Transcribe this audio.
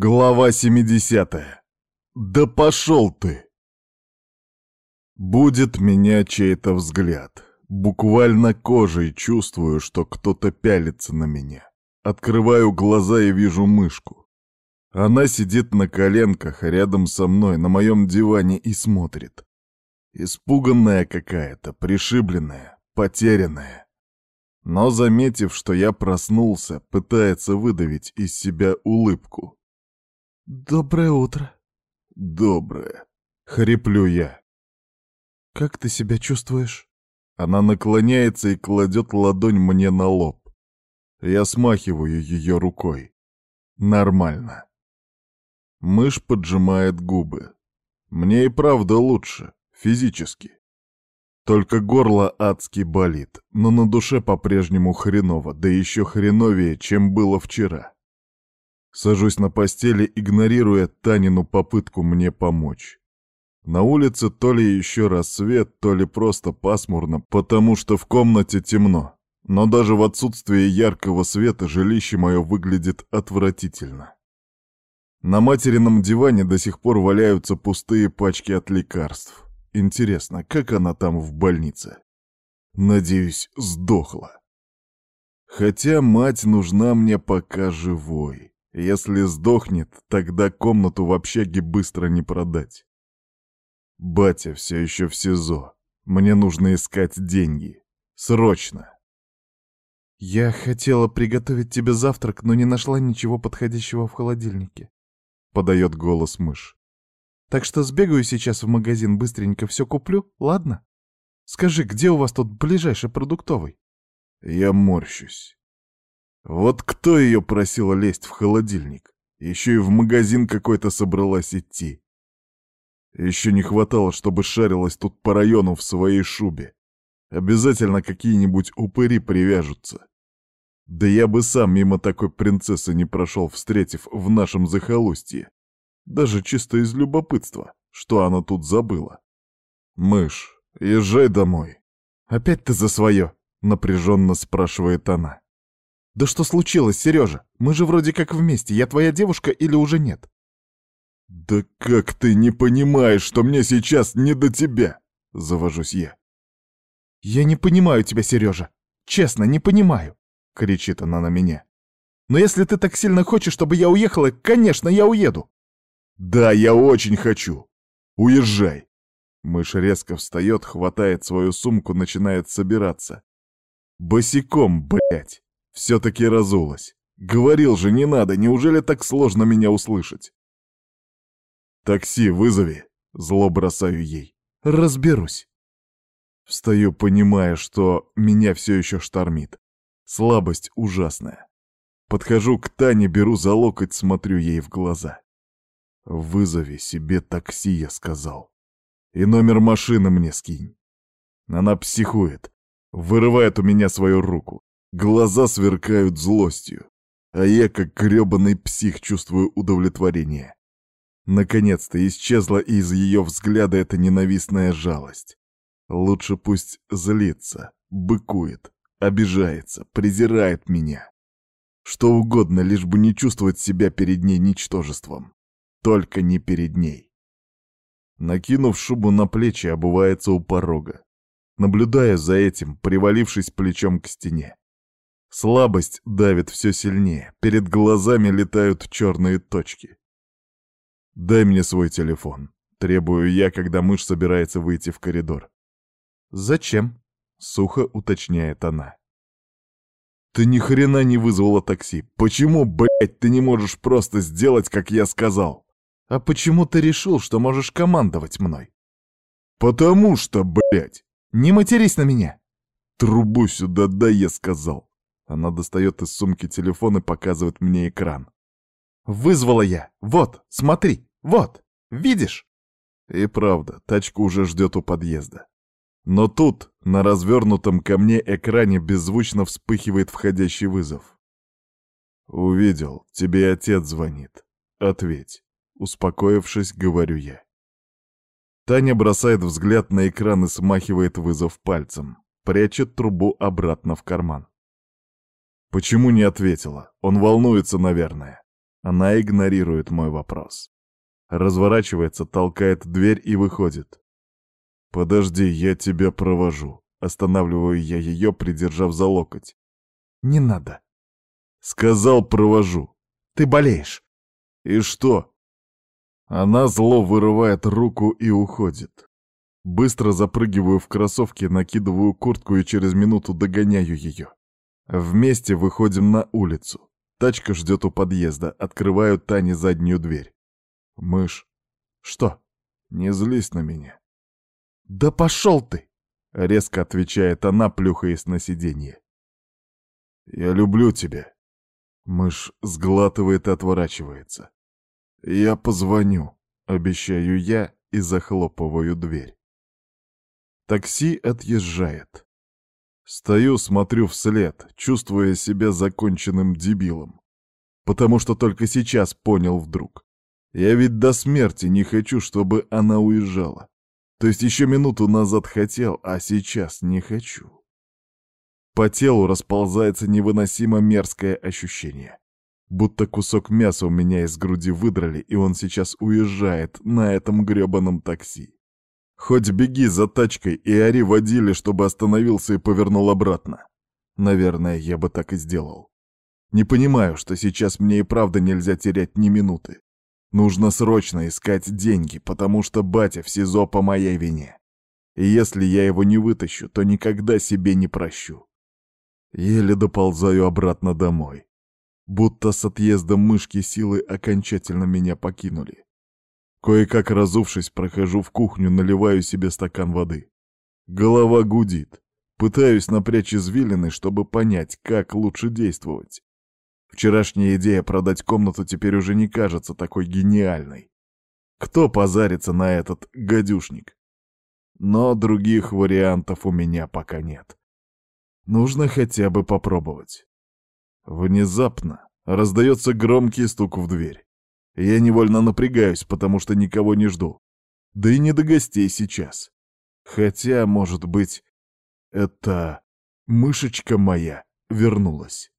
Глава 70. Да пошел ты! Будет меня чей-то взгляд. Буквально кожей чувствую, что кто-то пялится на меня. Открываю глаза и вижу мышку. Она сидит на коленках рядом со мной на моем диване и смотрит. Испуганная какая-то, пришибленная, потерянная. Но, заметив, что я проснулся, пытается выдавить из себя улыбку. «Доброе утро». «Доброе», — хриплю я. «Как ты себя чувствуешь?» Она наклоняется и кладет ладонь мне на лоб. Я смахиваю ее рукой. Нормально. Мышь поджимает губы. Мне и правда лучше, физически. Только горло адски болит, но на душе по-прежнему хреново, да еще хреновее, чем было вчера. Сажусь на постели, игнорируя Танину попытку мне помочь. На улице то ли еще рассвет, то ли просто пасмурно, потому что в комнате темно. Но даже в отсутствии яркого света жилище мое выглядит отвратительно. На материном диване до сих пор валяются пустые пачки от лекарств. Интересно, как она там в больнице? Надеюсь, сдохла. Хотя мать нужна мне пока живой. Если сдохнет, тогда комнату в общаге быстро не продать. Батя все еще в СИЗО. Мне нужно искать деньги. Срочно. Я хотела приготовить тебе завтрак, но не нашла ничего подходящего в холодильнике. Подает голос мышь. Так что сбегаю сейчас в магазин, быстренько все куплю, ладно? Скажи, где у вас тут ближайший продуктовый? Я морщусь. Вот кто ее просила лезть в холодильник? Еще и в магазин какой-то собралась идти. Еще не хватало, чтобы шарилась тут по району в своей шубе. Обязательно какие-нибудь упыри привяжутся. Да я бы сам мимо такой принцессы не прошел, встретив в нашем захолустье. Даже чисто из любопытства, что она тут забыла. «Мышь, езжай домой». «Опять ты за свое?» — напряженно спрашивает она. «Да что случилось, Сережа? Мы же вроде как вместе. Я твоя девушка или уже нет?» «Да как ты не понимаешь, что мне сейчас не до тебя?» — завожусь я. «Я не понимаю тебя, Сережа. Честно, не понимаю», — кричит она на меня. «Но если ты так сильно хочешь, чтобы я уехала, конечно, я уеду». «Да, я очень хочу. Уезжай». Мышь резко встает, хватает свою сумку, начинает собираться. Босиком, блять. Все-таки разулась. Говорил же, не надо, неужели так сложно меня услышать? «Такси вызови», — зло бросаю ей. «Разберусь». Встаю, понимая, что меня все еще штормит. Слабость ужасная. Подхожу к Тане, беру за локоть, смотрю ей в глаза. «Вызови себе такси», — я сказал. «И номер машины мне скинь». Она психует, вырывает у меня свою руку. Глаза сверкают злостью, а я, как грёбаный псих, чувствую удовлетворение. Наконец-то исчезла из ее взгляда эта ненавистная жалость. Лучше пусть злится, быкует, обижается, презирает меня. Что угодно, лишь бы не чувствовать себя перед ней ничтожеством. Только не перед ней. Накинув шубу на плечи, обувается у порога. Наблюдая за этим, привалившись плечом к стене. Слабость давит все сильнее, перед глазами летают черные точки. «Дай мне свой телефон», — требую я, когда мышь собирается выйти в коридор. «Зачем?» — сухо уточняет она. «Ты ни хрена не вызвала такси. Почему, блядь, ты не можешь просто сделать, как я сказал?» «А почему ты решил, что можешь командовать мной?» «Потому что, блядь!» «Не матерись на меня!» «Трубу сюда, да, я сказал!» Она достает из сумки телефон и показывает мне экран. «Вызвала я! Вот, смотри! Вот! Видишь?» И правда, тачка уже ждет у подъезда. Но тут, на развернутом ко мне экране, беззвучно вспыхивает входящий вызов. «Увидел, тебе отец звонит. Ответь». Успокоившись, говорю я. Таня бросает взгляд на экран и смахивает вызов пальцем, прячет трубу обратно в карман. Почему не ответила? Он волнуется, наверное. Она игнорирует мой вопрос. Разворачивается, толкает дверь и выходит. «Подожди, я тебя провожу». Останавливаю я ее, придержав за локоть. «Не надо». «Сказал, провожу». «Ты болеешь». «И что?» Она зло вырывает руку и уходит. Быстро запрыгиваю в кроссовки, накидываю куртку и через минуту догоняю ее. Вместе выходим на улицу. Тачка ждет у подъезда, открываю Тане заднюю дверь. Мышь. Что? Не злись на меня. Да пошел ты! Резко отвечает она, плюхаясь на сиденье. Я люблю тебя. Мышь сглатывает и отворачивается. Я позвоню, обещаю я и захлопываю дверь. Такси отъезжает. Стою, смотрю вслед, чувствуя себя законченным дебилом. Потому что только сейчас понял вдруг. Я ведь до смерти не хочу, чтобы она уезжала. То есть еще минуту назад хотел, а сейчас не хочу. По телу расползается невыносимо мерзкое ощущение. Будто кусок мяса у меня из груди выдрали, и он сейчас уезжает на этом грёбаном такси. Хоть беги за тачкой и ори водили, чтобы остановился и повернул обратно. Наверное, я бы так и сделал. Не понимаю, что сейчас мне и правда нельзя терять ни минуты. Нужно срочно искать деньги, потому что батя в СИЗО по моей вине. И если я его не вытащу, то никогда себе не прощу. Еле доползаю обратно домой. Будто с отъездом мышки силы окончательно меня покинули. Кое-как разувшись, прохожу в кухню, наливаю себе стакан воды. Голова гудит. Пытаюсь напрячь извилины, чтобы понять, как лучше действовать. Вчерашняя идея продать комнату теперь уже не кажется такой гениальной. Кто позарится на этот гадюшник? Но других вариантов у меня пока нет. Нужно хотя бы попробовать. Внезапно раздается громкий стук в дверь. Я невольно напрягаюсь, потому что никого не жду. Да и не до гостей сейчас. Хотя, может быть, это мышечка моя вернулась.